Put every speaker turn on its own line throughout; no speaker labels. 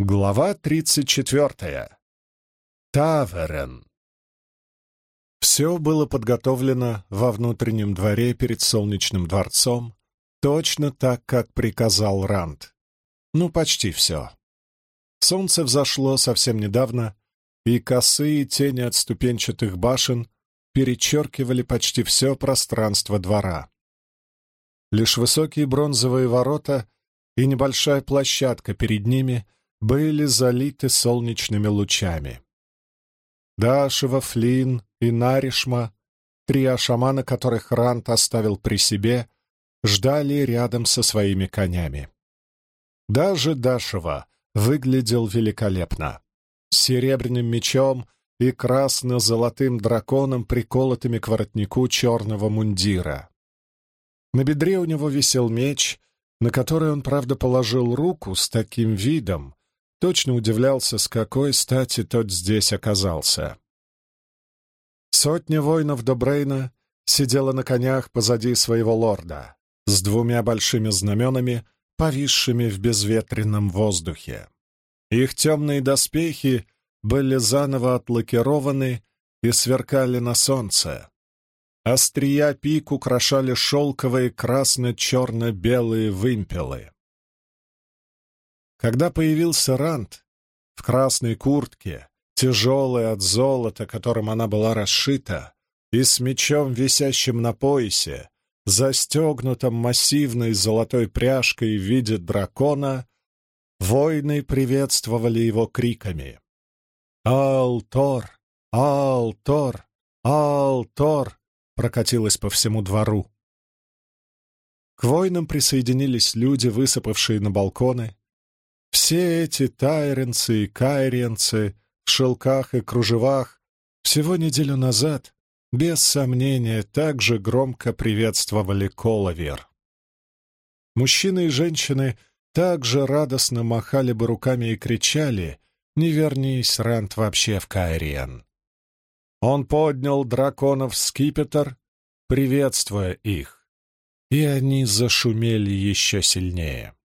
Глава 34. Таверен. Все было подготовлено во внутреннем дворе перед солнечным дворцом, точно так, как приказал Ранд. Ну, почти все. Солнце взошло совсем недавно, и косые тени от ступенчатых башен перечеркивали почти все пространство двора. Лишь высокие бронзовые ворота и небольшая площадка перед ними — были залиты солнечными лучами. Дашева, Флин и Наришма, три ашамана, которых Рант оставил при себе, ждали рядом со своими конями. Даже Дашева выглядел великолепно. С серебряным мечом и красно-золотым драконом, приколотыми к воротнику черного мундира. На бедре у него висел меч, на который он, правда, положил руку с таким видом, точно удивлялся, с какой стати тот здесь оказался. Сотня воинов Добрейна сидела на конях позади своего лорда, с двумя большими знаменами, повисшими в безветренном воздухе. Их темные доспехи были заново отлакированы и сверкали на солнце. Острия пик украшали шелковые красно-черно-белые вымпелы. Когда появился Рант в красной куртке, тяжелой от золота, которым она была расшита, и с мечом, висящим на поясе, застегнутым массивной золотой пряжкой в виде дракона, воины приветствовали его криками. «Алтор! Алтор! Алтор!» прокатилось по всему двору. К воинам присоединились люди, высыпавшие на балконы, все эти тайренцы и кайренцы в шелках и кружевах всего неделю назад, без сомнения, также громко приветствовали Коловер. Мужчины и женщины также радостно махали бы руками и кричали «Не вернись, Рант, вообще в Кайриен!». Он поднял драконов скипетр, приветствуя их, и они зашумели еще сильнее.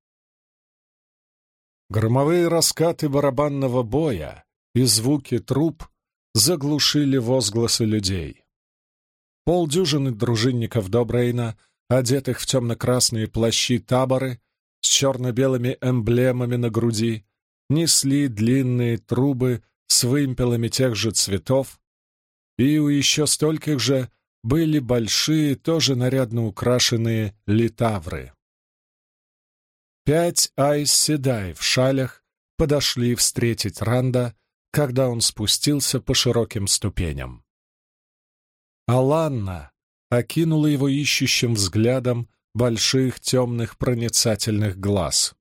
Громовые раскаты барабанного боя и звуки труп заглушили возгласы людей. Полдюжины дружинников Добрейна, одетых в темно-красные плащи таборы с черно-белыми эмблемами на груди, несли длинные трубы с вымпелами тех же цветов, и у еще стольких же были большие, тоже нарядно украшенные литавры. Пять айс-седай в шалях подошли встретить Ранда, когда он спустился по широким ступеням. Аланна окинула его ищущим взглядом больших темных проницательных глаз.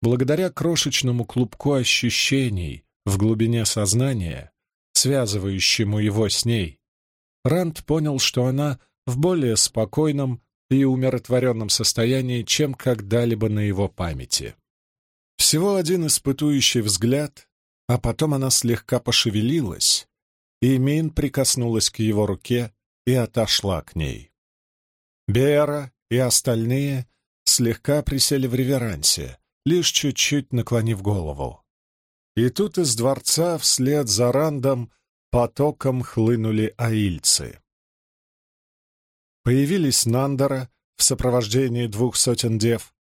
Благодаря крошечному клубку ощущений в глубине сознания, связывающему его с ней, Ранд понял, что она в более спокойном и умиротворенном состоянии, чем когда-либо на его памяти. Всего один испытующий взгляд, а потом она слегка пошевелилась, и Мин прикоснулась к его руке и отошла к ней. Бера и остальные слегка присели в реверансе, лишь чуть-чуть наклонив голову. И тут из дворца вслед за Рандом потоком хлынули аильцы. Появились Нандера в сопровождении двух сотен дев.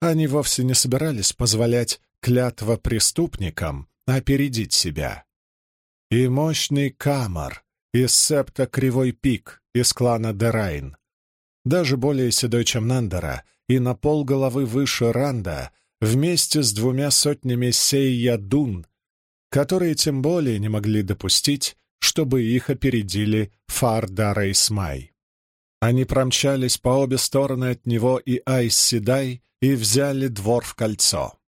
Они вовсе не собирались позволять клятва преступникам опередить себя. И мощный Камар из септа Кривой Пик из клана Дерайн, даже более седой, чем Нандера, и на пол головы выше Ранда, вместе с двумя сотнями Сейядун, которые тем более не могли допустить, чтобы их опередили Фардара и Смай. Они промчались по обе стороны от него и Айс Седай и взяли двор в кольцо.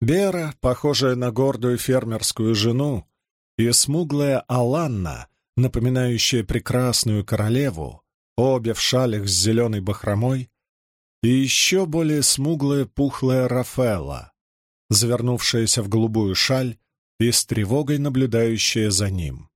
Бера, похожая на гордую фермерскую жену, и смуглая Аланна, напоминающая прекрасную королеву, обе в шалях с зеленой бахромой, и еще более смуглая пухлая Рафаэла, завернувшаяся в голубую шаль и с тревогой наблюдающая за ним.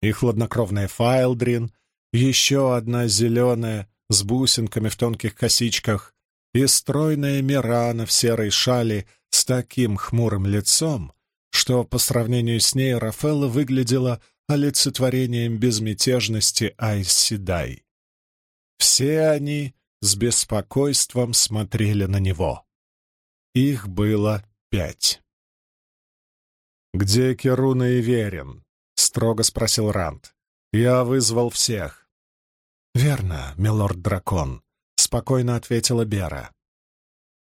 И хладнокровная Файлдрин, еще одна зеленая, с бусинками в тонких косичках, и стройная Мирана в серой шали с таким хмурым лицом, что по сравнению с ней Рафаэлла выглядела олицетворением безмятежности Айсседай. Все они с беспокойством смотрели на него. Их было пять. «Где Керуна и Верин?» — строго спросил Ранд. «Я вызвал всех». «Верно, милорд-дракон», — спокойно ответила Бера.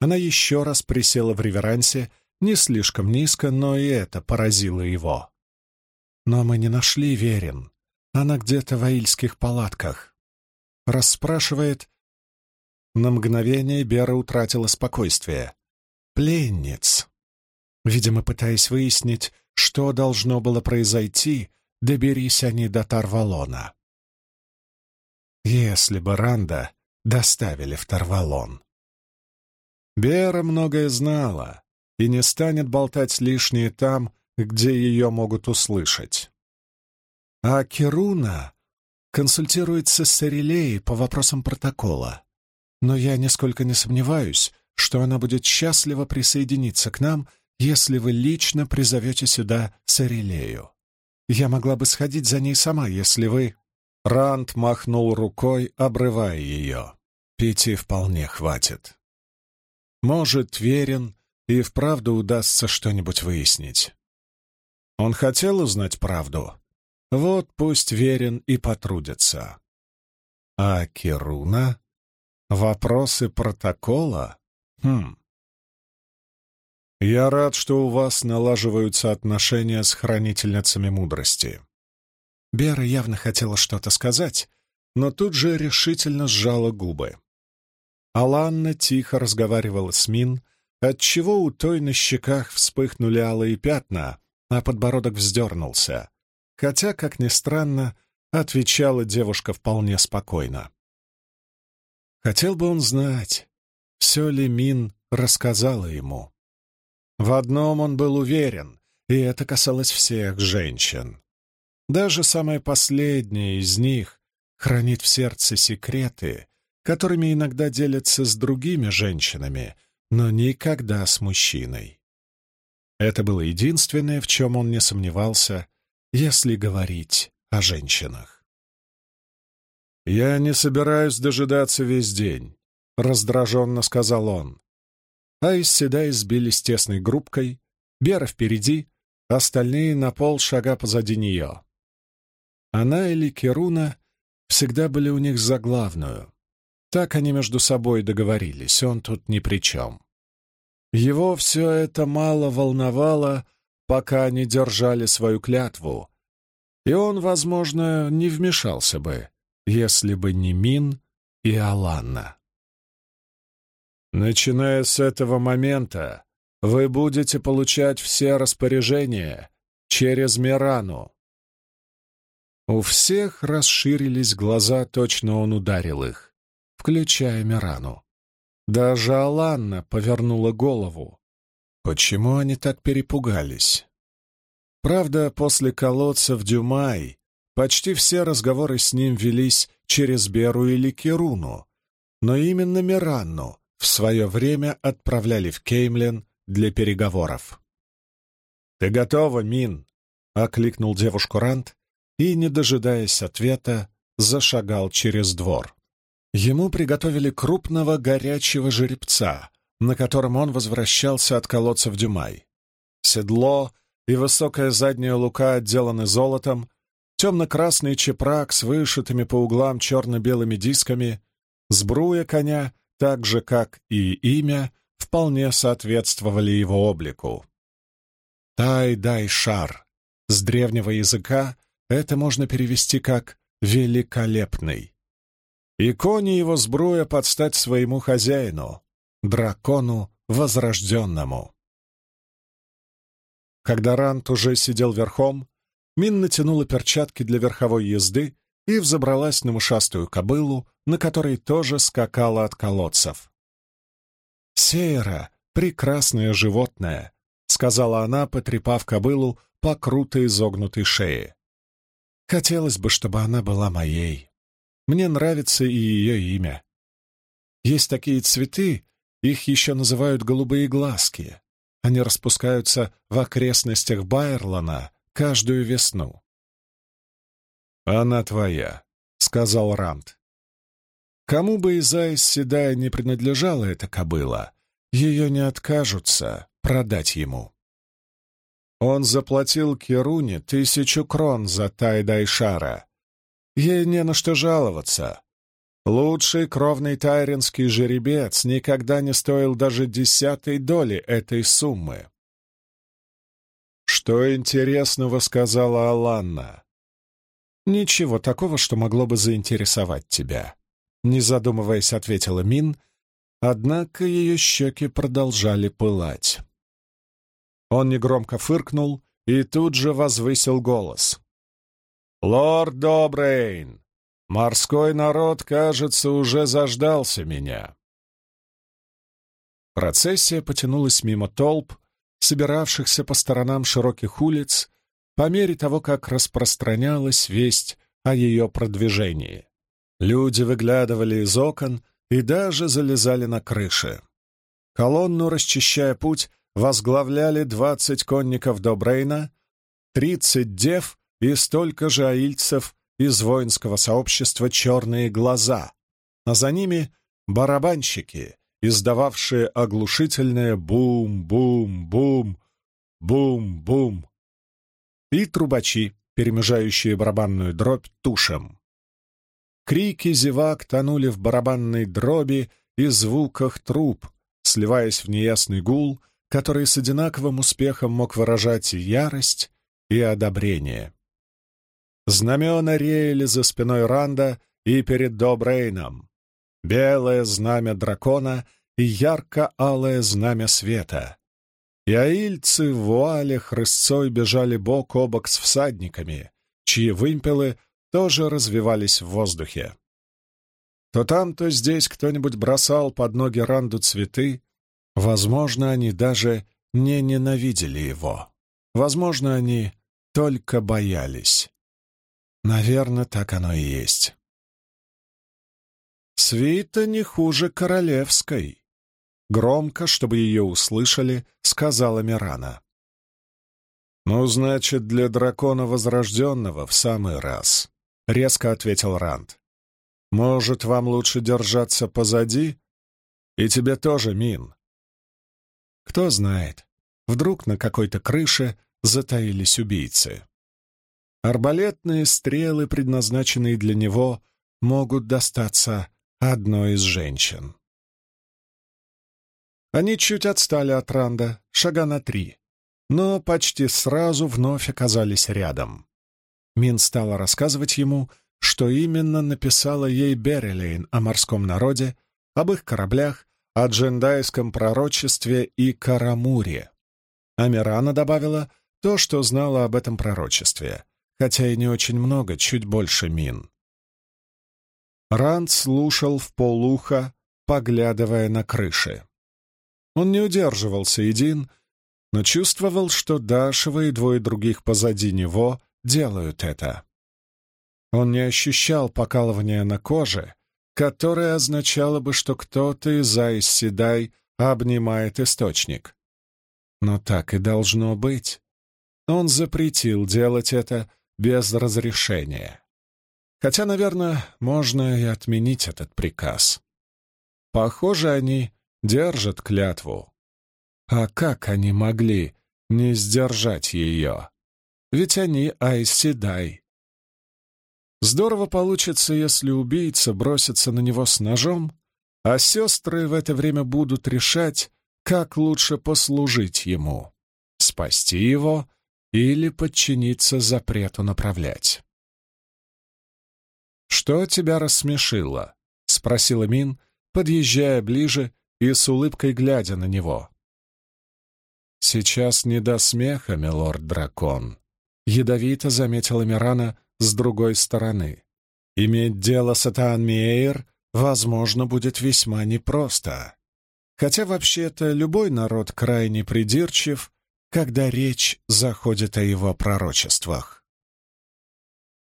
Она еще раз присела в реверансе, не слишком низко, но и это поразило его. «Но мы не нашли Верин. Она где-то в аильских палатках». Расспрашивает. На мгновение Бера утратила спокойствие. «Пленниц». Видимо, пытаясь выяснить, что должно было произойти, доберись они до Тарвалона. Если бы Ранда доставили в Тарвалон. Бера многое знала и не станет болтать лишнее там, где ее могут услышать. А Керуна консультируется с Сарелеей по вопросам протокола. Но я нисколько не сомневаюсь, что она будет счастлива присоединиться к нам, если вы лично призовете сюда Сарелею. Я могла бы сходить за ней сама, если вы...» Ранд махнул рукой, обрывая ее. «Пяти вполне хватит. Может, верен, и вправду удастся что-нибудь выяснить. Он хотел узнать правду? Вот пусть верен и потрудится. А Кируна? Вопросы протокола? Хм. Я рад, что у вас налаживаются отношения с хранительницами мудрости. Бера явно хотела что-то сказать, но тут же решительно сжала губы. Аланна тихо разговаривала с Мин, отчего у той на щеках вспыхнули алые пятна, а подбородок вздернулся. Хотя, как ни странно, отвечала девушка вполне спокойно. Хотел бы он знать, все ли Мин рассказала ему. В одном он был уверен, и это касалось всех женщин. Даже самая последняя из них хранит в сердце секреты, которыми иногда делятся с другими женщинами, но никогда с мужчиной. Это было единственное, в чем он не сомневался, если говорить о женщинах. «Я не собираюсь дожидаться весь день», — раздраженно сказал он. А из седа сбились тесной группкой, Бера впереди, остальные на пол шага позади нее. Она или Керуна всегда были у них за главную, так они между собой договорились, он тут ни при чем. Его все это мало волновало, пока они держали свою клятву, и он, возможно, не вмешался бы, если бы не Мин и Аланна. Начиная с этого момента, вы будете получать все распоряжения через Мирану. У всех расширились глаза, точно он ударил их включая Мирану. Даже Аланна повернула голову. Почему они так перепугались? Правда, после колодца в Дюмай почти все разговоры с ним велись через Беру или Кируну, но именно Миранну в свое время отправляли в Кеймлен для переговоров. «Ты готова, Мин?» — окликнул девушку Рант и, не дожидаясь ответа, зашагал через двор. Ему приготовили крупного горячего жеребца, на котором он возвращался от колодца в Дюмай. Седло и высокая задняя лука отделаны золотом, темно-красный чепрак с вышитыми по углам черно-белыми дисками, сбруя коня, так же, как и имя, вполне соответствовали его облику. Тай-дай-шар. С древнего языка это можно перевести как «великолепный» и кони его сбруя под стать своему хозяину, дракону возрожденному. Когда Рант уже сидел верхом, Мин натянула перчатки для верховой езды и взобралась на мышастую кобылу, на которой тоже скакала от колодцев. «Сейра — прекрасное животное», — сказала она, потрепав кобылу по круто изогнутой шее. «Хотелось бы, чтобы она была моей». Мне нравится и ее имя. Есть такие цветы, их еще называют голубые глазки. Они распускаются в окрестностях Байерлана каждую весну. «Она твоя», — сказал Рамт. Кому бы из Айс Седая не принадлежала эта кобыла, ее не откажутся продать ему. Он заплатил Керуне тысячу крон за Тайдайшара. Ей не на что жаловаться. Лучший кровный тайринский жеребец никогда не стоил даже десятой доли этой суммы. «Что интересного сказала Аланна?» «Ничего такого, что могло бы заинтересовать тебя», — не задумываясь, ответила Мин, однако ее щеки продолжали пылать. Он негромко фыркнул и тут же возвысил голос. «Лорд Добрейн, морской народ, кажется, уже заждался меня». Процессия потянулась мимо толп, собиравшихся по сторонам широких улиц, по мере того, как распространялась весть о ее продвижении. Люди выглядывали из окон и даже залезали на крыши. Колонну, расчищая путь, возглавляли двадцать конников Добрейна, тридцать дев и столько же аильцев из воинского сообщества «Черные глаза», а за ними барабанщики, издававшие оглушительное бум-бум-бум, бум-бум и трубачи, перемежающие барабанную дробь тушем. Крики зевак тонули в барабанной дроби и звуках труб, сливаясь в неясный гул, который с одинаковым успехом мог выражать и ярость, и одобрение. Знамена реяли за спиной Ранда и перед Добрейном. Белое знамя дракона и ярко-алое знамя света. И аильцы в вуалях рысцой бежали бок о бок с всадниками, чьи вымпелы тоже развивались в воздухе. То там, то здесь кто-нибудь бросал под ноги Ранду цветы, возможно, они даже не ненавидели его. Возможно, они только боялись. Наверное, так оно и есть. Свита не хуже королевской. Громко, чтобы ее услышали, сказала Мирана. «Ну, значит, для дракона Возрожденного в самый раз», — резко ответил Ранд. «Может, вам лучше держаться позади? И тебе тоже, Мин». Кто знает, вдруг на какой-то крыше затаились убийцы. Арбалетные стрелы, предназначенные для него, могут достаться одной из женщин. Они чуть отстали от Ранда, шага на три, но почти сразу вновь оказались рядом. Мин стала рассказывать ему, что именно написала ей Берелейн о морском народе, об их кораблях, о джендайском пророчестве и Карамуре. Амирана добавила то, что знала об этом пророчестве, хотя и не очень много, чуть больше Мин. Ранд слушал в полуха, поглядывая на крыши. Он не удерживался един, но чувствовал, что Дашева и двое других позади него делают это. Он не ощущал покалывания на коже, которое означало бы, что кто-то из Айс Седай обнимает источник. Но так и должно быть. Он запретил делать это без разрешения. Хотя, наверное, можно и отменить этот приказ. Похоже, они держат клятву. А как они могли не сдержать ее? Ведь они Айседай. Здорово получится, если убийца бросится на него с ножом, а сестры в это время будут решать, как лучше послужить ему — спасти его или подчиниться запрету направлять. «Что тебя рассмешило?» — спросила Мин, подъезжая ближе и с улыбкой глядя на него. «Сейчас не до смеха, милорд-дракон», — ядовито заметила Мирана с другой стороны. «Иметь дело с Атаан Миэйр, возможно, будет весьма непросто. Хотя вообще-то любой народ крайне придирчив, когда речь заходит о его пророчествах».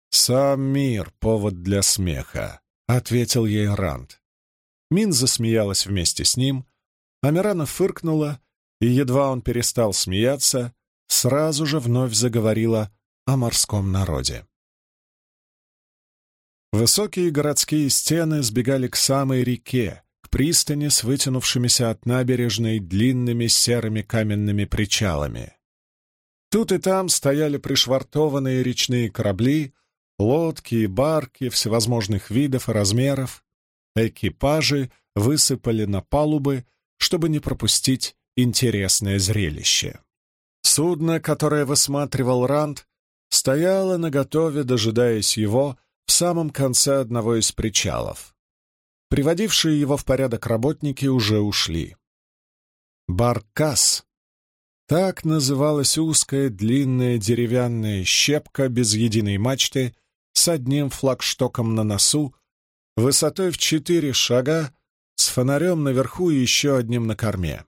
«Сам мир — повод для смеха», — ответил ей Ранд. Мин засмеялась вместе с ним, а Мирана фыркнула и едва он перестал смеяться, сразу же вновь заговорила о морском народе. Высокие городские стены сбегали к самой реке, к пристани с вытянувшимися от набережной длинными серыми каменными причалами. Тут и там стояли пришвартованные речные корабли, лодки и барки всевозможных видов и размеров. Экипажи высыпали на палубы, чтобы не пропустить интересное зрелище. Судно, которое высматривал Ранд, стояло наготове, дожидаясь его в самом конце одного из причалов. Приводившие его в порядок работники уже ушли. Баркас — так называлась узкая длинная деревянная щепка без единой мачты с одним флагштоком на носу, высотой в четыре шага, с фонарем наверху и еще одним на корме.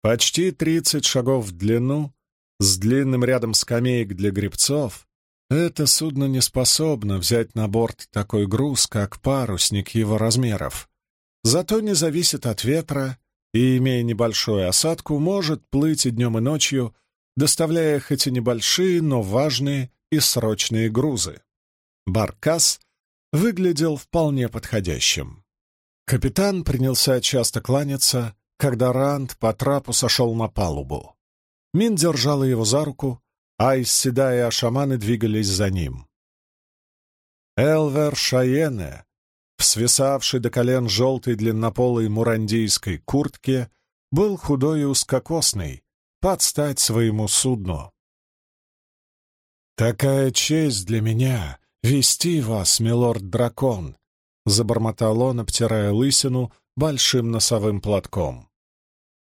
Почти тридцать шагов в длину, с длинным рядом скамеек для гребцов, это судно не способно взять на борт такой груз, как парусник его размеров. Зато не зависит от ветра и, имея небольшую осадку, может плыть и днем, и ночью, доставляя хоть и небольшие, но важные и срочные грузы. Баркас выглядел вполне подходящим. Капитан принялся часто кланяться, когда Ранд по трапу сошел на палубу. Мин держала его за руку, а Исседа и Ашаманы двигались за ним. Элвер Шаене, в свисавшей до колен желтой длиннополой мурандийской куртке, был худой и узкокосный, под стать своему судну. «Такая честь для меня — вести вас, милорд-дракон!» — забормотал он, обтирая лысину большим носовым платком.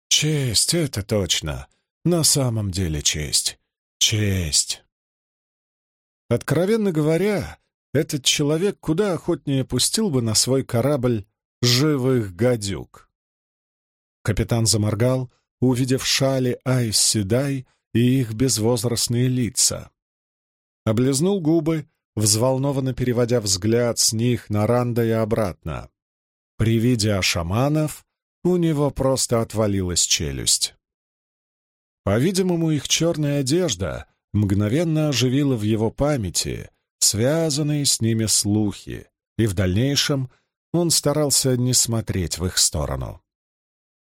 «Честь, это точно. На самом деле честь. Честь. Откровенно говоря, этот человек куда охотнее пустил бы на свой корабль живых гадюк. Капитан заморгал, увидев шали Айс Седай и их безвозрастные лица. Облизнул губы, взволнованно переводя взгляд с них на Ранда и обратно. При виде ашаманов у него просто отвалилась челюсть. По-видимому, их черная одежда мгновенно оживила в его памяти связанные с ними слухи, и в дальнейшем он старался не смотреть в их сторону.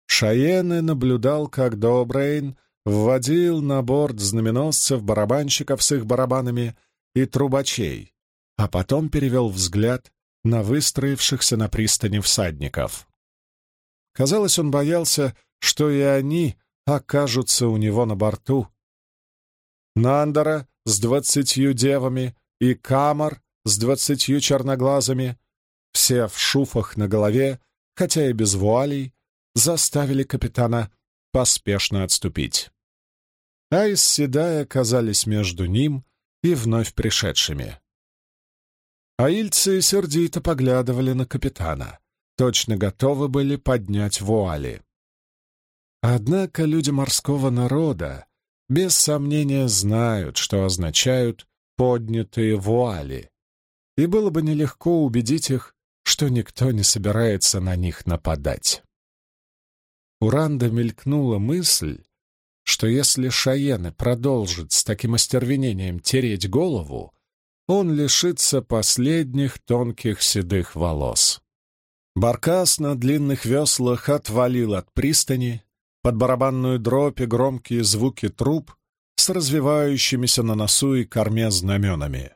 Шаены наблюдал, как Добрейн вводил на борт знаменосцев, барабанщиков с их барабанами и трубачей, а потом перевел взгляд на выстроившихся на пристани всадников. Казалось, он боялся, что и они окажутся у него на борту. Нандера с двадцатью девами и Камар с двадцатью черноглазами, все в шуфах на голове, хотя и без вуалей, заставили капитана поспешно отступить. Айс седая оказались между ним и вновь пришедшими. Аильцы сердито поглядывали на капитана, точно готовы были поднять вуали. Однако люди морского народа без сомнения знают, что означают поднятые вуали, и было бы нелегко убедить их, что никто не собирается на них нападать. У Ранда мелькнула мысль, что если Шаены продолжит с таким остервенением тереть голову, он лишится последних тонких седых волос. Баркас на длинных веслах отвалил от пристани, под барабанную дробь и громкие звуки труб с развивающимися на носу и корме знаменами.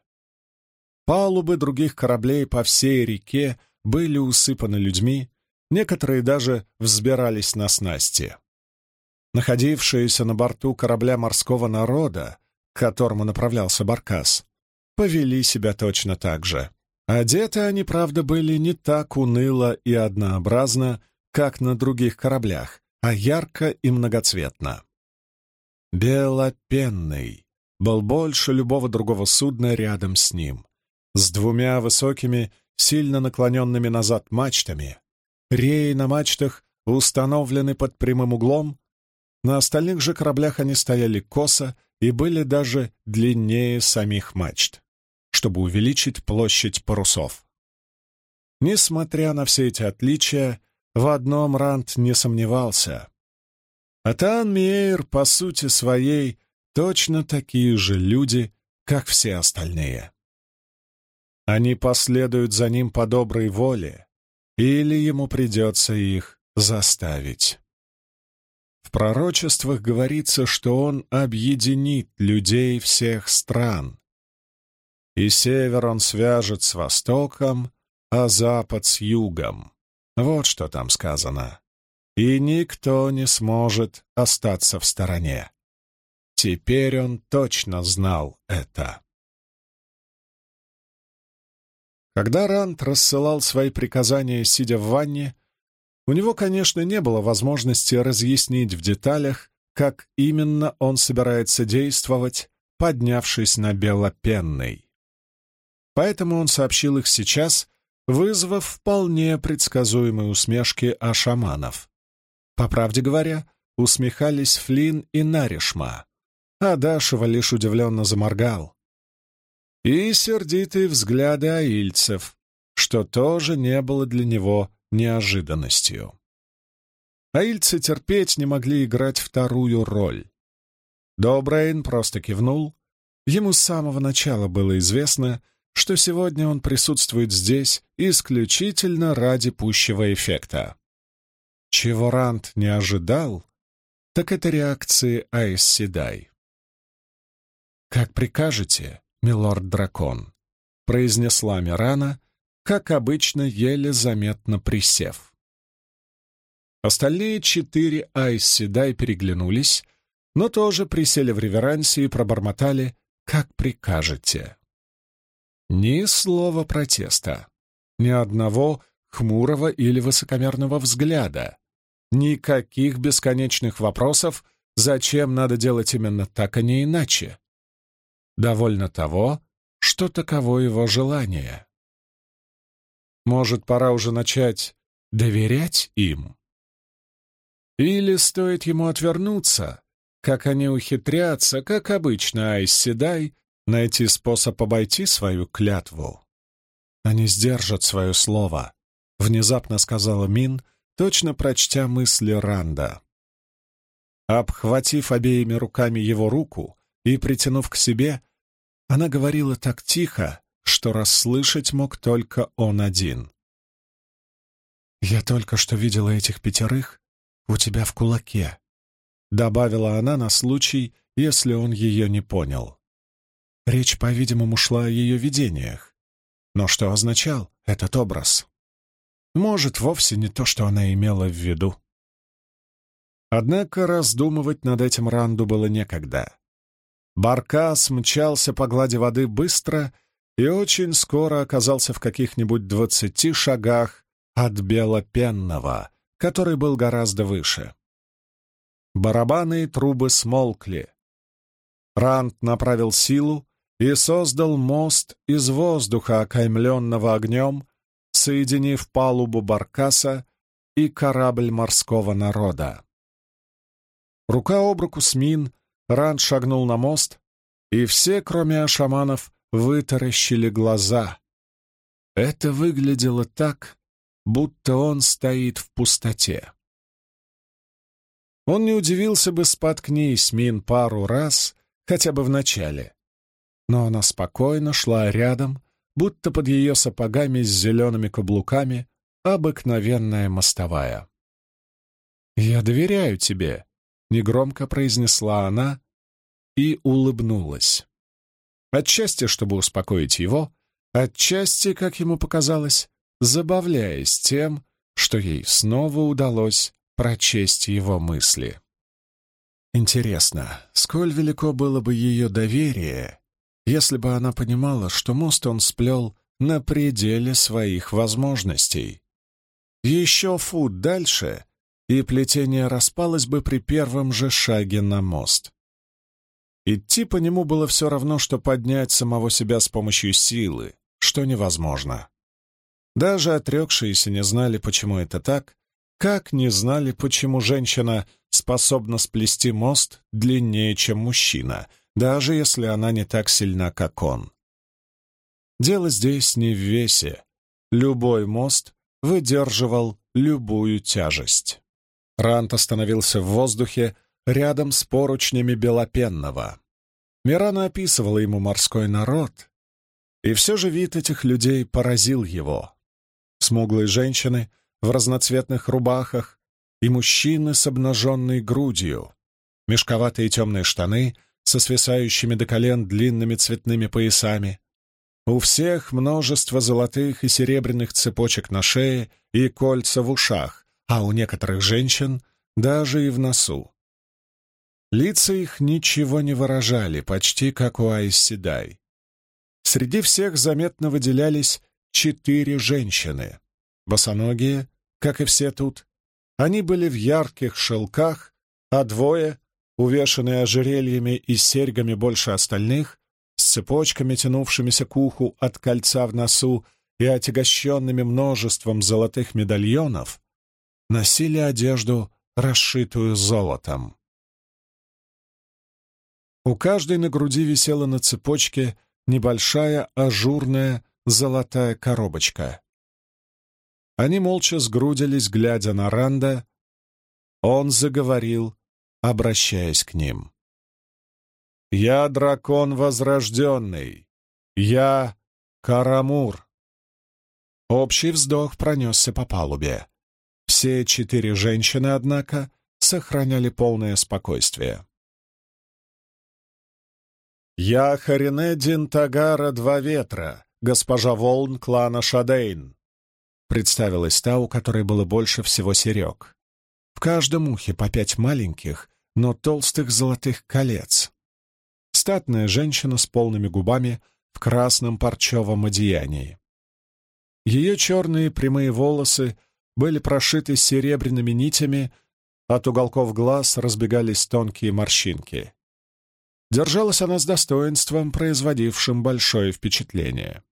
Палубы других кораблей по всей реке были усыпаны людьми, некоторые даже взбирались на снасти. Находившиеся на борту корабля морского народа, к которому направлялся Баркас, повели себя точно так же. Одеты они, правда, были не так уныло и однообразно, как на других кораблях, а ярко и многоцветно. Белопенный был больше любого другого судна рядом с ним, с двумя высокими, сильно наклоненными назад мачтами. Реи на мачтах установлены под прямым углом, на остальных же кораблях они стояли косо и были даже длиннее самих мачт, чтобы увеличить площадь парусов. Несмотря на все эти отличия, в одном Рант не сомневался. А Танмейр, по сути своей, точно такие же люди, как все остальные. Они последуют за ним по доброй воле, или ему придется их заставить. В пророчествах говорится, что он объединит людей всех стран. И север он свяжет с востоком, а запад с югом. Вот что там сказано. И никто не сможет остаться в стороне. Теперь он точно знал это. Когда Рант рассылал свои приказания, сидя в ванне, у него, конечно, не было возможности разъяснить в деталях, как именно он собирается действовать, поднявшись на белопенный. Поэтому он сообщил их сейчас, вызвав вполне предсказуемые усмешки ашаманов. По правде говоря, усмехались Флин и Наришма, а Дашева лишь удивленно заморгал и сердитые взгляды аильцев, что тоже не было для него неожиданностью. Аильцы терпеть не могли играть вторую роль. Добрейн просто кивнул. Ему с самого начала было известно, что сегодня он присутствует здесь исключительно ради пущего эффекта. Чего Рант не ожидал, так это реакции Айс Седай. «Как прикажете», милорд-дракон», — произнесла Мирана, как обычно, еле заметно присев. Остальные четыре Айсседай переглянулись, но тоже присели в реверансе и пробормотали «как прикажете». Ни слова протеста, ни одного хмурого или высокомерного взгляда, никаких бесконечных вопросов, зачем надо делать именно так, а не иначе. Довольно того, что таково его желание. Может, пора уже начать доверять им? Или стоит ему отвернуться, как они ухитрятся, как обычно Айс Седай, найти способ обойти свою клятву? Они сдержат свое слово, — внезапно сказала Мин, точно прочтя мысли Ранда. Обхватив обеими руками его руку и притянув к себе, она говорила так тихо, что расслышать мог только он один. «Я только что видела этих пятерых у тебя в кулаке», — добавила она на случай, если он ее не понял. Речь, по-видимому, шла о ее видениях. Но что означал этот образ? Может, вовсе не то, что она имела в виду. Однако раздумывать над этим Ранду было некогда. Баркас мчался по глади воды быстро и очень скоро оказался в каких-нибудь двадцати шагах от белопенного, который был гораздо выше. Барабаны и трубы смолкли. Рант направил силу и создал мост из воздуха, окаймленного огнем, соединив палубу Баркаса и корабль морского народа. Рука об руку с Мин Ранд шагнул на мост, и все, кроме ашаманов, вытаращили глаза. Это выглядело так, будто он стоит в пустоте. Он не удивился бы, споткнись Мин пару раз, хотя бы в начале. Но она спокойно шла рядом, будто под ее сапогами с зелеными каблуками обыкновенная мостовая. «Я доверяю тебе», негромко произнесла она и улыбнулась. Отчасти, чтобы успокоить его, отчасти, как ему показалось, забавляясь тем, что ей снова удалось прочесть его мысли. Интересно, сколь велико было бы ее доверие, если бы она понимала, что мост он сплел на пределе своих возможностей. Еще фут дальше, и плетение распалось бы при первом же шаге на мост. Идти по нему было все равно, что поднять самого себя с помощью силы, что невозможно. Даже отрекшиеся не знали, почему это так, как не знали, почему женщина способна сплести мост длиннее, чем мужчина, даже если она не так сильна, как он. Дело здесь не в весе. Любой мост выдерживал любую тяжесть. Рант остановился в воздухе рядом с поручнями Белопенного. Мирана описывала ему морской народ, и все же вид этих людей поразил его. Смуглые женщины в разноцветных рубахах и мужчины с обнаженной грудью, мешковатые темные штаны со свисающими до колен длинными цветными поясами. У всех множество золотых и серебряных цепочек на шее и кольца в ушах, а у некоторых женщин даже и в носу. Лица их ничего не выражали, почти как у Айсседай. Среди всех заметно выделялись четыре женщины. Босоногие, как и все тут, они были в ярких шелках, а двое, увешанные ожерельями и серьгами больше остальных, с цепочками, тянувшимися к уху от кольца в носу и отягощенными множеством золотых медальонов, носили одежду, расшитую золотом. У каждой на груди висела на цепочке небольшая ажурная золотая коробочка. Они молча сгрудились, глядя на Ранда. Он заговорил, обращаясь к ним. «Я дракон возрожденный. Я Карамур». Общий вздох пронесся по палубе. Все четыре женщины, однако, сохраняли полное спокойствие. «Я Харинедин Тагара Два Ветра, госпожа Волн клана Шадейн», представилась та, у которой было больше всего серег. В каждом ухе по пять маленьких, но толстых золотых колец. Статная женщина с полными губами в красном парчевом одеянии. Ее черные прямые волосы были прошиты серебряными нитями, от уголков глаз разбегались тонкие морщинки. Держалась она с достоинством, производившим большое впечатление.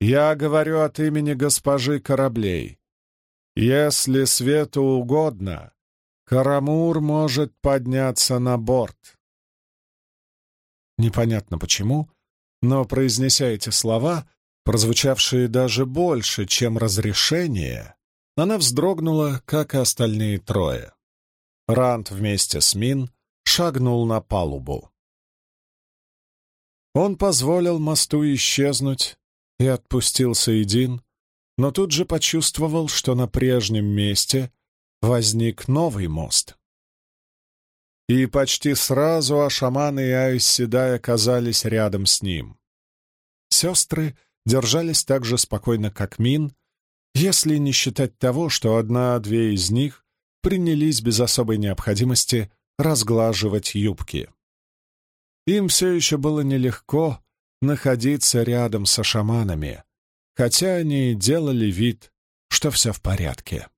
«Я говорю от имени госпожи кораблей. Если свету угодно, Карамур может подняться на борт». Непонятно почему, но, произнеся эти слова, прозвучавшие даже больше, чем разрешение, она вздрогнула, как и остальные трое. Рант вместе с Мин шагнул на палубу. Он позволил мосту исчезнуть и отпустил Саидин, но тут же почувствовал, что на прежнем месте возник новый мост. И почти сразу Ашаман и Айсседай оказались рядом с ним. Сестры держались так же спокойно, как Мин, если не считать того, что одна-две из них принялись без особой необходимости разглаживать юбки. Им все еще было нелегко находиться рядом со шаманами, хотя они делали вид, что все в порядке.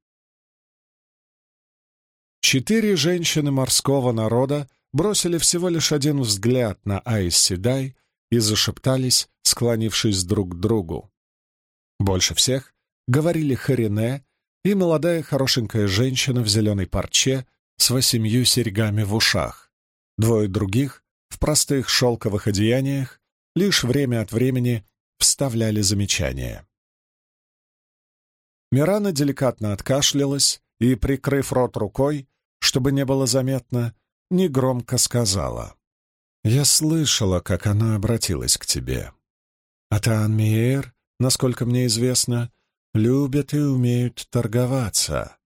Четыре женщины морского народа бросили всего лишь один взгляд на Айс Седай и зашептались, склонившись друг к другу. Больше всех говорили Харине и молодая хорошенькая женщина в зеленой парче с восемью серьгами в ушах. Двое других, в простых шелковых одеяниях, лишь время от времени вставляли замечания. Мирана деликатно откашлялась и, прикрыв рот рукой, чтобы не было заметно, негромко сказала. «Я слышала, как она обратилась к тебе. Атаан Миер, насколько мне известно, любят и умеют торговаться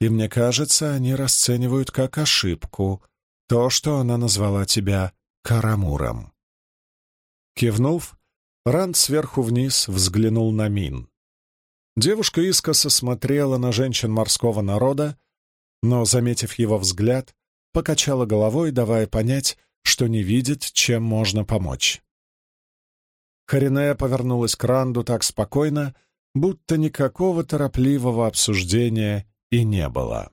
и мне кажется, они расценивают как ошибку то, что она назвала тебя Карамуром. Кивнув, Ранд сверху вниз взглянул на Мин. Девушка искоса смотрела на женщин морского народа, но, заметив его взгляд, покачала головой, давая понять, что не видит, чем можно помочь. Харинея повернулась к Ранду так спокойно, будто никакого торопливого обсуждения и не было.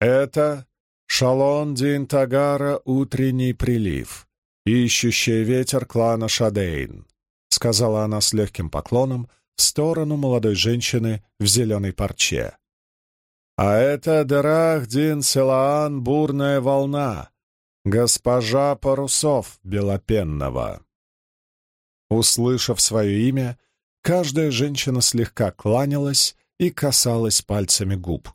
Это Шалон Дин Тагара «Утренний прилив», ищущий ветер клана Шадейн, сказала она с легким поклоном в сторону молодой женщины в зеленой парче. А это Дерах Дин Селаан «Бурная волна», госпожа Парусов Белопенного. Услышав свое имя, каждая женщина слегка кланялась и касалась пальцами губ.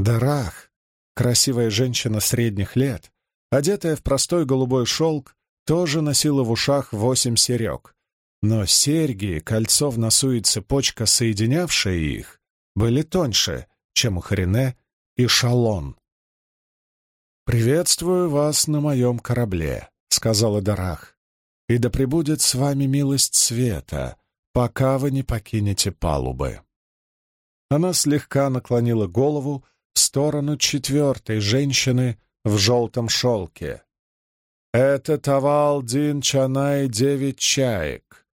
Дарах, красивая женщина средних лет, одетая в простой голубой шелк, тоже носила в ушах восемь серег, но серьги, кольцо в носу и цепочка, соединявшие их, были тоньше, чем у Харине и Шалон. «Приветствую вас на моем корабле», — сказала Дарах, — «и да пребудет с вами милость света, пока вы не покинете палубы». Она слегка наклонила голову в сторону четвертой женщины в желтом шелке. «Это Тавал-Дин Чанай девять чаек,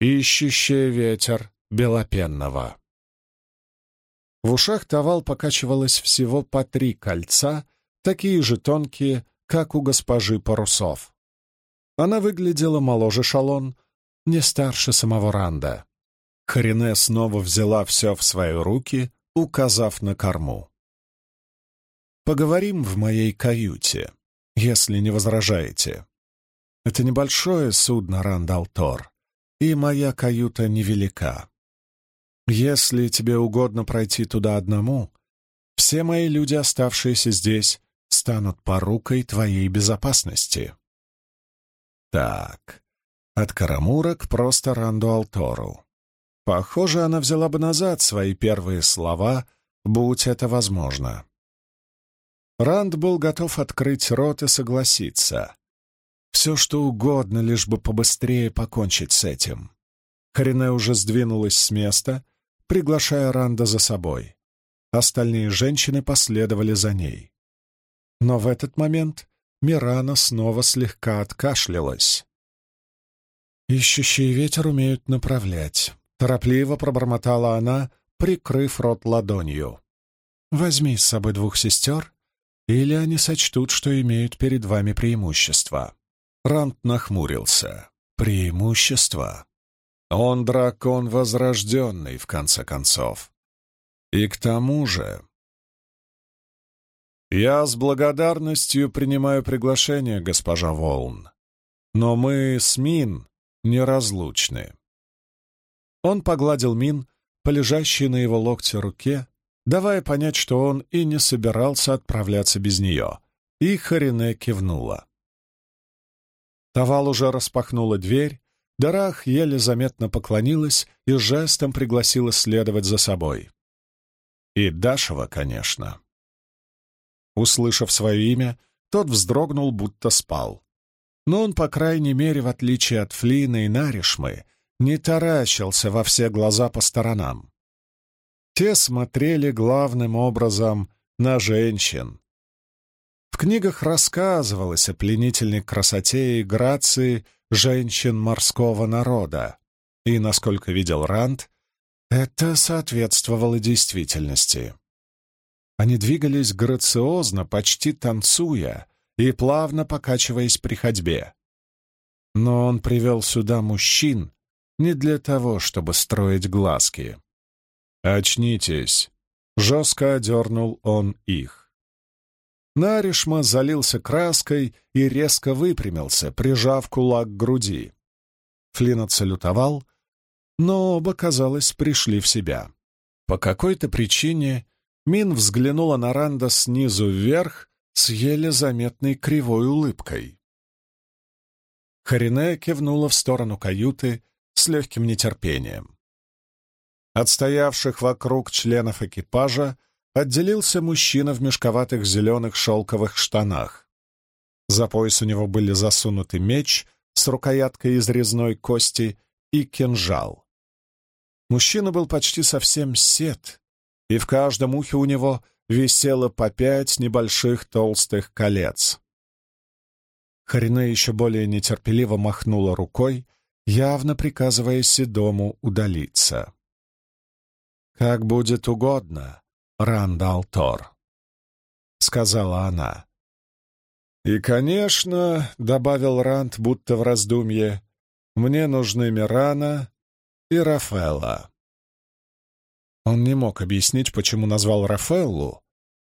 ищущая ветер белопенного». В ушах Тавал покачивалось всего по три кольца, такие же тонкие, как у госпожи Парусов. Она выглядела моложе Шалон, не старше самого Ранда. Харине снова взяла все в свои руки, указав на корму. «Поговорим в моей каюте, если не возражаете. Это небольшое судно Рандалтор, и моя каюта невелика. Если тебе угодно пройти туда одному, все мои люди, оставшиеся здесь, станут порукой твоей безопасности». Так, от Карамура к просто Ранду Алтору. Похоже, она взяла бы назад свои первые слова, будь это возможно. Ранд был готов открыть рот и согласиться. Все, что угодно, лишь бы побыстрее покончить с этим. Харине уже сдвинулась с места, приглашая Ранда за собой. Остальные женщины последовали за ней. Но в этот момент Мирана снова слегка откашлялась. «Ищущие ветер умеют направлять», Торопливо пробормотала она, прикрыв рот ладонью. «Возьми с собой двух сестер, или они сочтут, что имеют перед вами преимущество». Рант нахмурился. «Преимущество? Он дракон возрожденный, в конце концов. И к тому же...» «Я с благодарностью принимаю приглашение, госпожа Волн, но мы с Мин неразлучны. Он погладил Мин, полежащей на его локте руке, давая понять, что он и не собирался отправляться без нее, и Харине кивнула. Тавал уже распахнула дверь, Дарах еле заметно поклонилась и жестом пригласила следовать за собой. И Дашева, конечно. Услышав свое имя, тот вздрогнул, будто спал. Но он, по крайней мере, в отличие от Флина и Наришмы, не таращился во все глаза по сторонам. Те смотрели главным образом на женщин. В книгах рассказывалось о пленительной красоте и грации женщин морского народа, и, насколько видел Ранд, это соответствовало действительности. Они двигались грациозно, почти танцуя и плавно покачиваясь при ходьбе. Но он привел сюда мужчин, не для того, чтобы строить глазки. «Очнитесь!» — жестко одернул он их. Наришма залился краской и резко выпрямился, прижав кулак к груди. Флин отсалютовал, но оба, казалось, пришли в себя. По какой-то причине Мин взглянула на Ранда снизу вверх с еле заметной кривой улыбкой. Харине кивнула в сторону каюты, с легким нетерпением. От стоявших вокруг членов экипажа отделился мужчина в мешковатых зеленых шелковых штанах. За пояс у него были засунуты меч с рукояткой из резной кости и кинжал. Мужчина был почти совсем сед, и в каждом ухе у него висело по пять небольших толстых колец. Харине еще более нетерпеливо махнула рукой, явно приказывая Седому удалиться. «Как будет угодно, Рандал Тор», — сказала она. «И, конечно, — добавил Ранд, будто в раздумье, — мне нужны Мирана и Рафаэла». Он не мог объяснить, почему назвал Рафаэллу.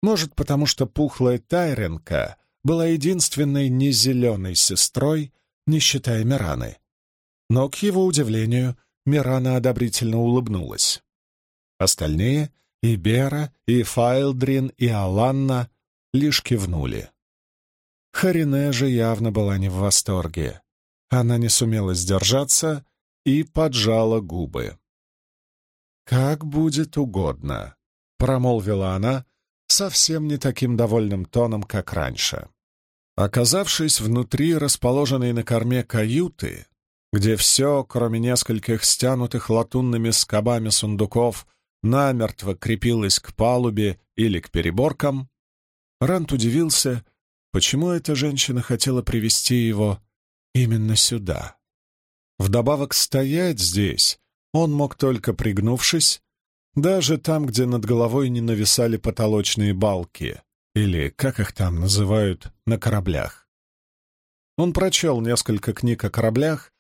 Может, потому что пухлая Тайренка была единственной незеленой сестрой, не считая Мираны. Но, к его удивлению, Мирана одобрительно улыбнулась. Остальные и Бера, и Файлдрин, и Аланна лишь кивнули. Харине же явно была не в восторге. Она не сумела сдержаться и поджала губы. «Как будет угодно», — промолвила она совсем не таким довольным тоном, как раньше. Оказавшись внутри расположенной на корме каюты, где все, кроме нескольких стянутых латунными скобами сундуков, намертво крепилось к палубе или к переборкам, Рант удивился, почему эта женщина хотела привести его именно сюда. Вдобавок стоять здесь он мог только пригнувшись, даже там, где над головой не нависали потолочные балки, или, как их там называют, на кораблях. Он прочел несколько книг о кораблях,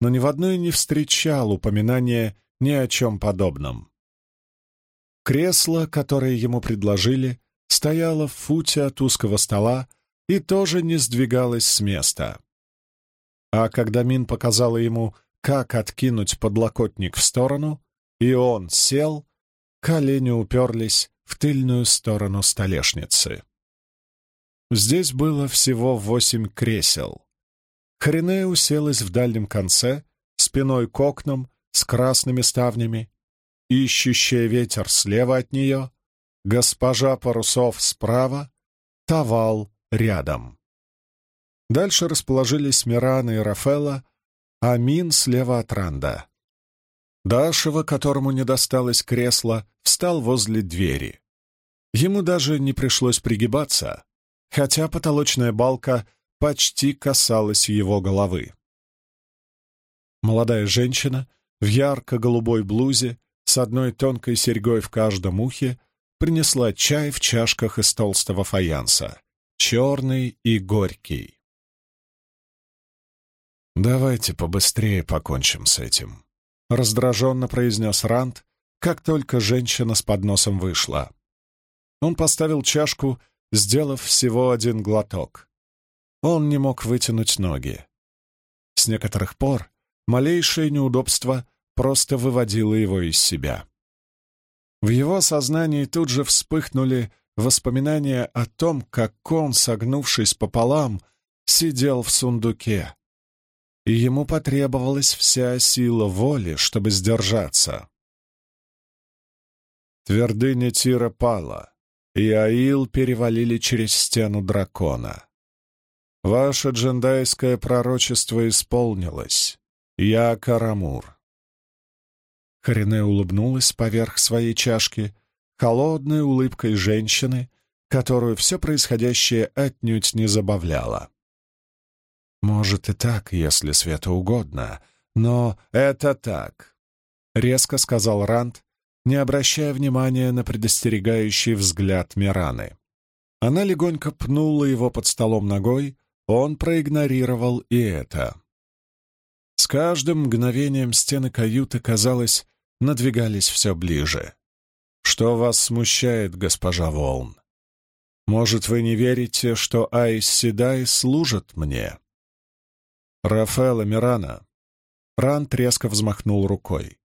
но ни в одной не встречал упоминания ни о чем подобном. Кресло, которое ему предложили, стояло в футе от узкого стола и тоже не сдвигалось с места. А когда Мин показала ему, как откинуть подлокотник в сторону, и он сел, колени уперлись в тыльную сторону столешницы. Здесь было всего восемь кресел. Хрене уселась в дальнем конце, спиной к окнам, с красными ставнями, ищущая ветер слева от нее, госпожа Парусов справа, Тавал рядом. Дальше расположились Мирана и Рафаэла, а Мин слева от Ранда. Дашева, которому не досталось кресла, встал возле двери. Ему даже не пришлось пригибаться, хотя потолочная балка почти касалась его головы. Молодая женщина в ярко-голубой блузе с одной тонкой серьгой в каждом ухе принесла чай в чашках из толстого фаянса, черный и горький. «Давайте побыстрее покончим с этим», — раздраженно произнес Ранд, как только женщина с подносом вышла. Он поставил чашку, сделав всего один глоток. Он не мог вытянуть ноги. С некоторых пор малейшее неудобство просто выводило его из себя. В его сознании тут же вспыхнули воспоминания о том, как он, согнувшись пополам, сидел в сундуке, и ему потребовалась вся сила воли, чтобы сдержаться. Твердыня Тира пала, и Аил перевалили через стену дракона. Ваше джендайское пророчество исполнилось. Я Карамур. Харине улыбнулась поверх своей чашки, холодной улыбкой женщины, которую все происходящее отнюдь не забавляло. Может и так, если Света угодно, но это так, — резко сказал Ранд, не обращая внимания на предостерегающий взгляд Мираны. Она легонько пнула его под столом ногой, он проигнорировал и это. С каждым мгновением стены каюты, казалось, надвигались все ближе. «Что вас смущает, госпожа Волн? Может, вы не верите, что Айс Седай служит мне?» «Рафаэла Мирана». Рант резко взмахнул рукой.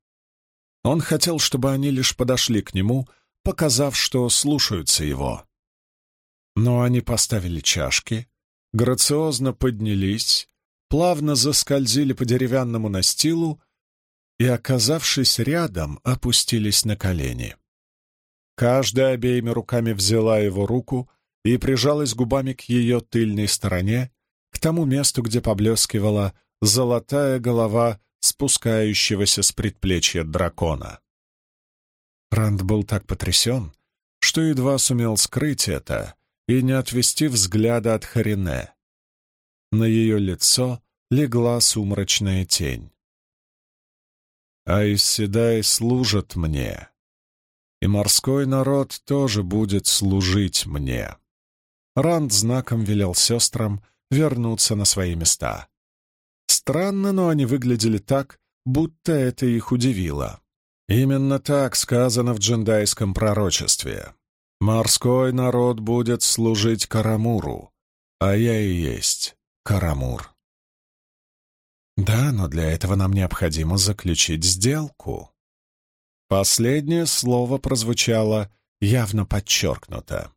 Он хотел, чтобы они лишь подошли к нему, показав, что слушаются его. Но они поставили чашки, грациозно поднялись, плавно заскользили по деревянному настилу и, оказавшись рядом, опустились на колени. Каждая обеими руками взяла его руку и прижалась губами к ее тыльной стороне, к тому месту, где поблескивала золотая голова спускающегося с предплечья дракона. Ранд был так потрясен, что едва сумел скрыть это и не отвести взгляда от Харине. На ее лицо легла сумрачная тень. Айседай служат мне, и морской народ тоже будет служить мне. Ранд знаком велел сестрам вернуться на свои места. Странно, но они выглядели так, будто это их удивило. Именно так сказано в джендайском пророчестве. «Морской народ будет служить Карамуру, а я и есть Карамур». Да, но для этого нам необходимо заключить сделку. Последнее слово прозвучало явно подчеркнуто.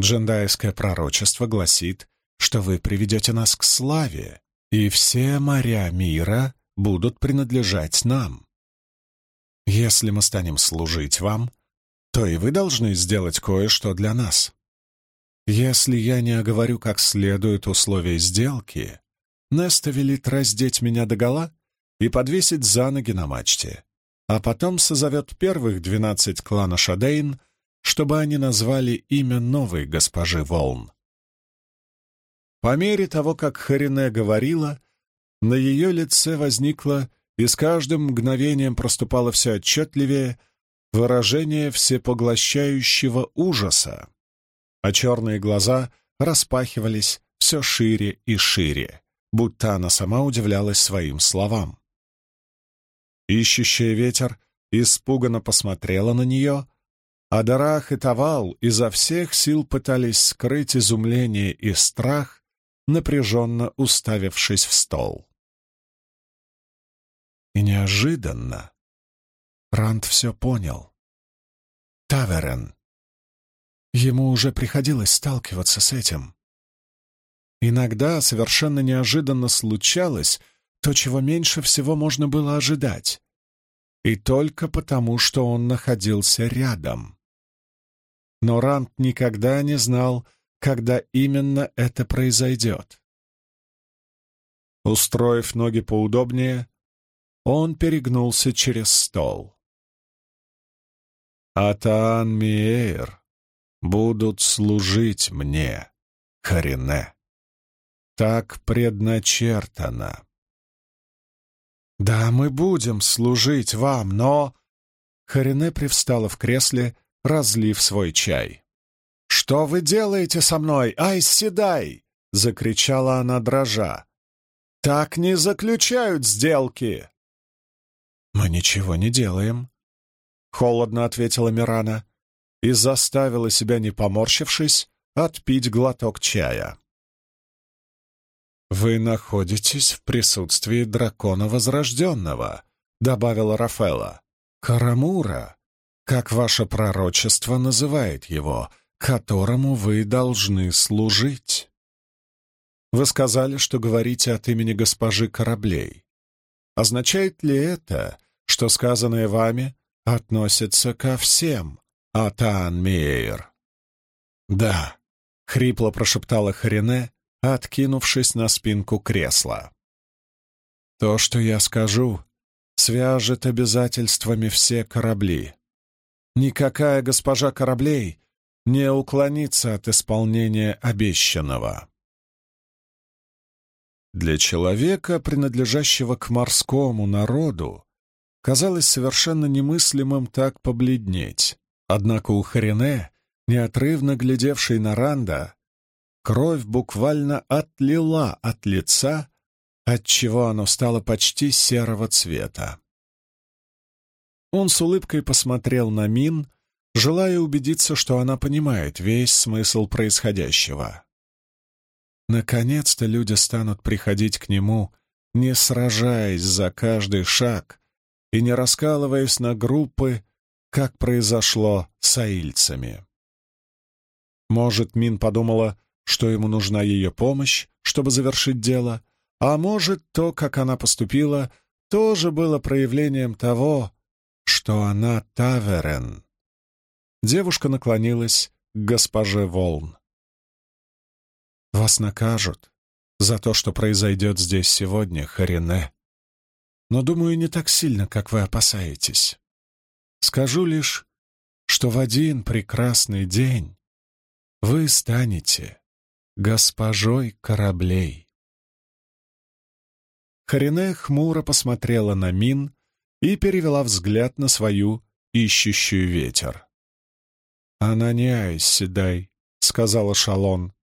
Джендайское пророчество гласит, что вы приведете нас к славе, и все моря мира будут принадлежать нам. Если мы станем служить вам, то и вы должны сделать кое-что для нас. Если я не оговорю как следует условия сделки, Неста велит раздеть меня догола и подвесить за ноги на мачте, а потом созовет первых двенадцать клана Шадейн, чтобы они назвали имя новой госпожи Волн. По мере того, как Харине говорила, на ее лице возникло и с каждым мгновением проступало все отчетливее выражение всепоглощающего ужаса, а черные глаза распахивались все шире и шире, будто она сама удивлялась своим словам. Ищущая ветер испуганно посмотрела на нее, а Дарах и Тавал изо всех сил пытались скрыть изумление и страх, напряженно уставившись в стол. И неожиданно Ранд все понял. Таверен. Ему уже приходилось сталкиваться с этим. Иногда совершенно неожиданно случалось то, чего меньше всего можно было ожидать. И только потому, что он находился рядом. Но Рант никогда не знал, когда именно это произойдет. Устроив ноги поудобнее, он перегнулся через стол. Атаан Миэйр будут служить мне, Харине. Так предначертано. «Да, мы будем служить вам, но...» Харине привстала в кресле, разлив свой чай. «Что вы делаете со мной? Ай, седай!» — закричала она дрожа. «Так не заключают сделки!» «Мы ничего не делаем», — холодно ответила Мирана и заставила себя, не поморщившись, отпить глоток чая. «Вы находитесь в присутствии дракона Возрожденного», — добавила Рафаэла. «Карамура, как ваше пророчество называет его, которому вы должны служить». Вы сказали, что говорите от имени госпожи кораблей. Означает ли это, что сказанное вами относится ко всем, Атан Мейер? «Да», — хрипло прошептала Харине, откинувшись на спинку кресла. «То, что я скажу, свяжет обязательствами все корабли. Никакая госпожа кораблей не уклонится от исполнения обещанного». Для человека, принадлежащего к морскому народу, казалось совершенно немыслимым так побледнеть. Однако у Харине, неотрывно глядевшей на Ранда, кровь буквально отлила от лица, отчего оно стало почти серого цвета. Он с улыбкой посмотрел на Мин, желая убедиться, что она понимает весь смысл происходящего. Наконец-то люди станут приходить к нему, не сражаясь за каждый шаг и не раскалываясь на группы, как произошло с аильцами. Может, Мин подумала, что ему нужна ее помощь, чтобы завершить дело, а может, то, как она поступила, тоже было проявлением того, что она Таверен. Девушка наклонилась к госпоже Волн. Вас накажут за то, что произойдет здесь сегодня, Харине. Но, думаю, не так сильно, как вы опасаетесь. Скажу лишь, что в один прекрасный день вы станете госпожой кораблей. Харине хмуро посмотрела на Мин и перевела взгляд на свою ищущую ветер. «Она не Айсседай», — сказала Шалон.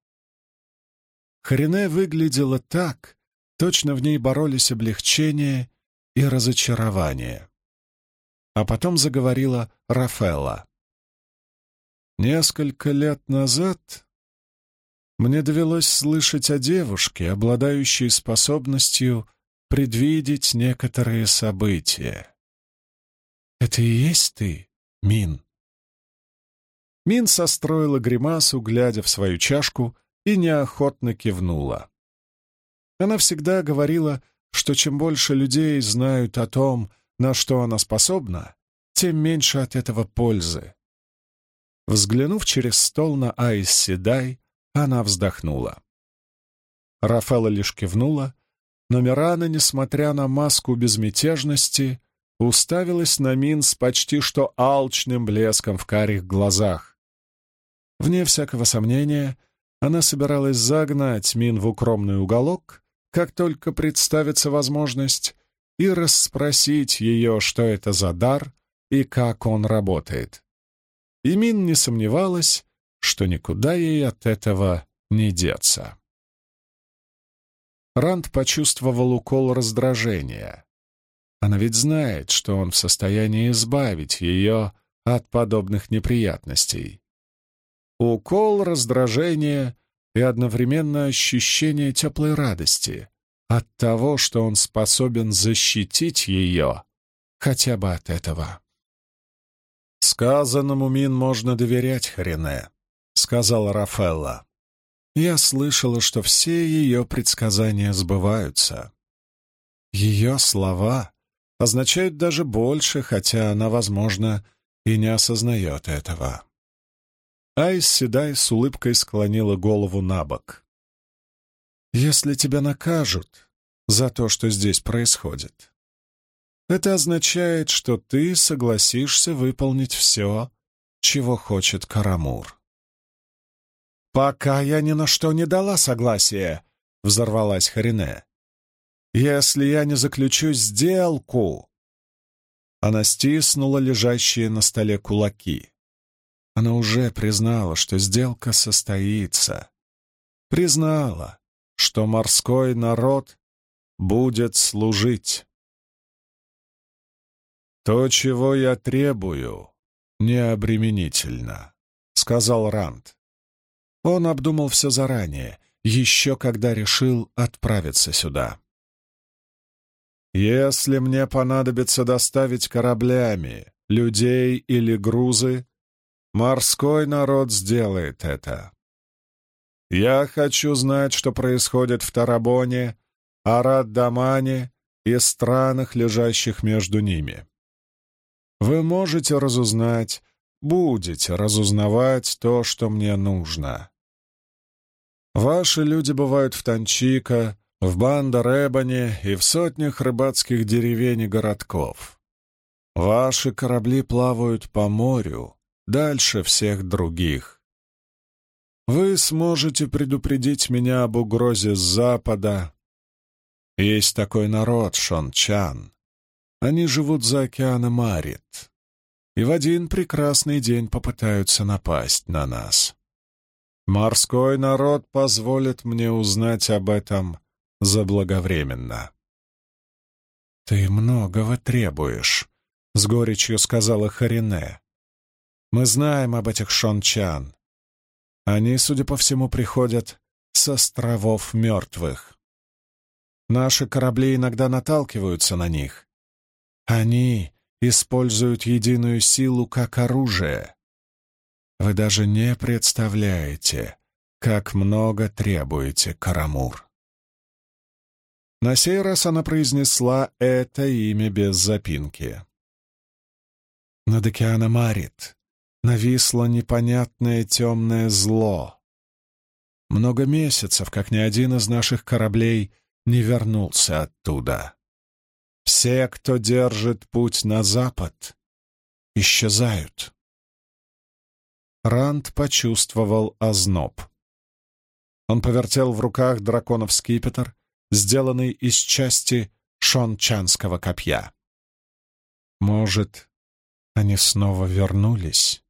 Харине выглядела так, точно в ней боролись облегчение и разочарование. А потом заговорила Рафаэла. Несколько лет назад мне довелось слышать о девушке, обладающей способностью предвидеть некоторые события. Это и есть ты, Мин?» Мин состроила гримасу, глядя в свою чашку, и неохотно кивнула. Она всегда говорила, что чем больше людей знают о том, на что она способна, тем меньше от этого пользы. Взглянув через стол на Айс Седай, она вздохнула. Рафаэла лишь кивнула, но Мирана, несмотря на маску безмятежности, уставилась на Мин с почти что алчным блеском в карих глазах. Вне всякого сомнения, она собиралась загнать Мин в укромный уголок, как только представится возможность, и расспросить ее, что это за дар и как он работает. И Мин не сомневалась, что никуда ей от этого не деться. Ранд почувствовал укол раздражения. Она ведь знает, что он в состоянии избавить ее от подобных неприятностей. Укол раздражения и одновременно ощущение теплой радости от того, что он способен защитить ее хотя бы от этого. «Сказанному Мин можно доверять, Хрене», — сказала Рафаэлла. Я слышала, что все ее предсказания сбываются. Ее слова означают даже больше, хотя она, возможно, и не осознает этого. Айс Седай с улыбкой склонила голову на бок. «Если тебя накажут за то, что здесь происходит, это означает, что ты согласишься выполнить все, чего хочет Карамур. «Пока я ни на что не дала согласия», — взорвалась Харине. «Если я не заключу сделку...» Она стиснула лежащие на столе кулаки. Она уже признала, что сделка состоится. Признала, что морской народ будет служить. «То, чего я требую, необременительно», — сказал Ранд. Он обдумал все заранее, еще когда решил отправиться сюда. «Если мне понадобится доставить кораблями людей или грузы, морской народ сделает это. Я хочу знать, что происходит в Тарабоне, Арат-Дамане и странах, лежащих между ними. Вы можете разузнать, будете разузнавать то, что мне нужно. Ваши люди бывают в Танчика, в Банда-Ребане и в сотнях рыбацких деревень и городков. Ваши корабли плавают по морю, дальше всех других. Вы сможете предупредить меня об угрозе с запада. Есть такой народ, Шон-Чан. Они живут за океаном Арит, и в один прекрасный день попытаются напасть на нас. Морской народ позволит мне узнать об этом заблаговременно. «Ты многого требуешь», — с горечью сказала Харине. «Мы знаем об этих шончан. Они, судя по всему, приходят с островов мертвых. Наши корабли иногда наталкиваются на них. Они используют единую силу как оружие. Вы даже не представляете, как много требуете, Карамур. На сей раз она произнесла это имя без запинки. Над океаном Марит нависло непонятное темное зло. Много месяцев, как ни один из наших кораблей не вернулся оттуда. Все, кто держит путь на запад, исчезают. Ранд почувствовал озноб. Он повертел в руках драконов скипетр, сделанный из части шончанского копья. Может, они снова вернулись?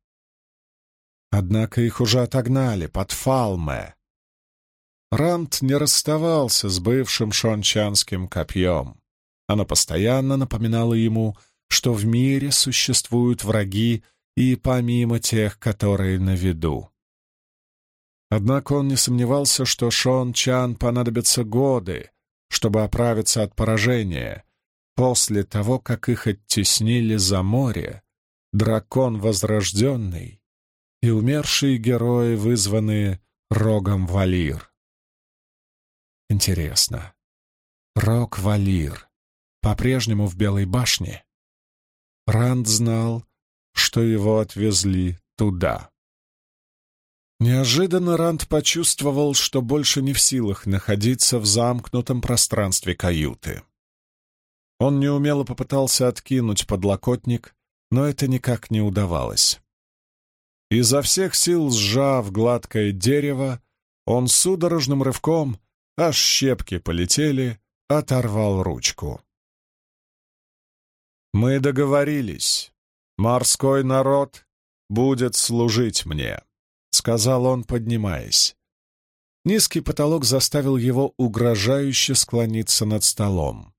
Однако их уже отогнали под Фалме. Ранд не расставался с бывшим шончанским копьем. Оно постоянно напоминало ему, что в мире существуют враги, и помимо тех, которые на виду. Однако он не сомневался, что Шон Чан понадобятся годы, чтобы оправиться от поражения, После того, как их оттеснили за море, дракон возрожденный и умершие герои, вызванные рогом Валир. Интересно, рог Валир по-прежнему в Белой башне? Ранд знал, что его отвезли туда. Неожиданно Ранд почувствовал, что больше не в силах находиться в замкнутом пространстве каюты. Он неумело попытался откинуть подлокотник, но это никак не удавалось. Изо всех сил сжав гладкое дерево, он судорожным рывком, аж щепки полетели, оторвал ручку. «Мы договорились. Морской народ будет служить мне», — сказал он, поднимаясь. Низкий потолок заставил его угрожающе склониться над столом.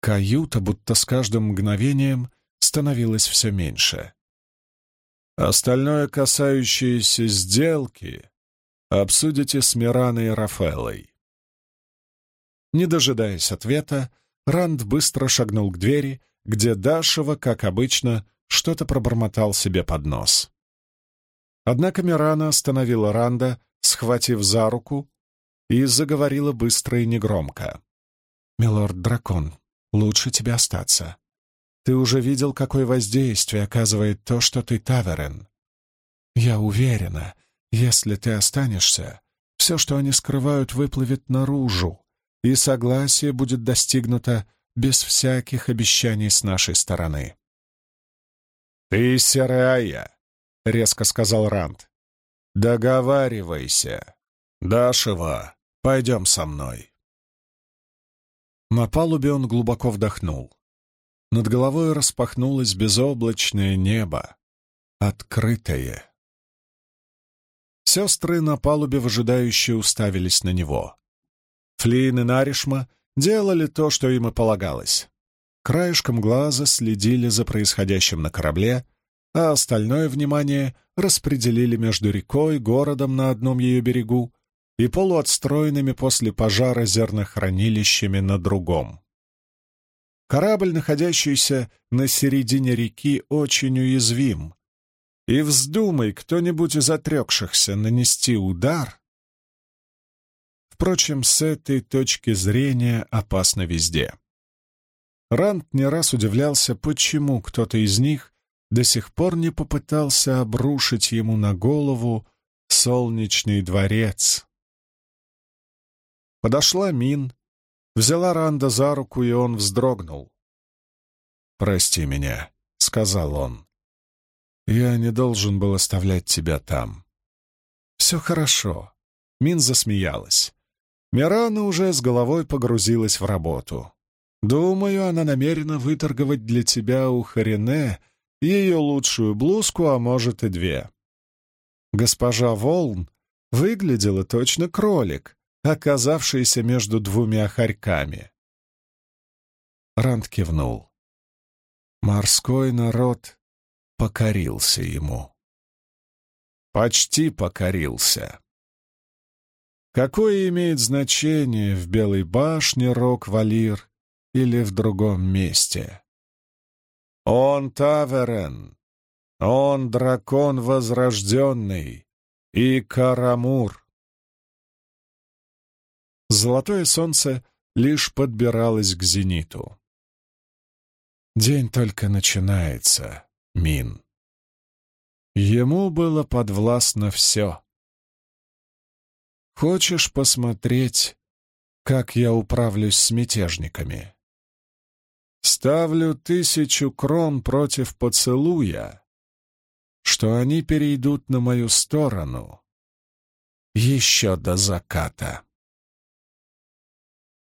Каюта, будто с каждым мгновением, становилась все меньше. Остальное, касающееся сделки, обсудите с Мираной и Рафаэлой. Не дожидаясь ответа, Ранд быстро шагнул к двери, где Дашева, как обычно, что-то пробормотал себе под нос. Однако Мирана остановила Ранда, схватив за руку, и заговорила быстро и негромко. «Милорд-дракон, лучше тебе остаться. Ты уже видел, какое воздействие оказывает то, что ты Таверен. Я уверена, если ты останешься, все, что они скрывают, выплывет наружу, и согласие будет достигнуто без всяких обещаний с нашей стороны. «Ты серая», — резко сказал Ранд. «Договаривайся. Дашева, пойдем со мной». На палубе он глубоко вдохнул. Над головой распахнулось безоблачное небо, открытое. Сестры на палубе выжидающе уставились на него. Флин и Наришма делали то, что им и полагалось. Краешком глаза следили за происходящим на корабле, а остальное внимание распределили между рекой, городом на одном ее берегу и полуотстроенными после пожара зернохранилищами на другом. Корабль, находящийся на середине реки, очень уязвим, и вздумай кто-нибудь из отрекшихся нанести удар, Впрочем, с этой точки зрения опасно везде. Ранд не раз удивлялся, почему кто-то из них до сих пор не попытался обрушить ему на голову солнечный дворец. Подошла Мин, взяла Ранда за руку, и он вздрогнул. «Прости меня», — сказал он. «Я не должен был оставлять тебя там». «Все хорошо», — Мин засмеялась. Мирана уже с головой погрузилась в работу. Думаю, она намерена выторговать для тебя у Харине ее лучшую блузку, а может и две. Госпожа Волн выглядела точно кролик, оказавшийся между двумя хорьками. Ранд кивнул. Морской народ покорился ему. Почти покорился. Какое имеет значение в Белой башне Рок-Валир или в другом месте? Он Таверен, он дракон возрожденный и Карамур. Золотое солнце лишь подбиралось к зениту. День только начинается, Мин. Ему было подвластно все. Хочешь посмотреть, как я управлюсь с мятежниками? Ставлю тысячу крон против поцелуя, что они перейдут на мою сторону еще до заката.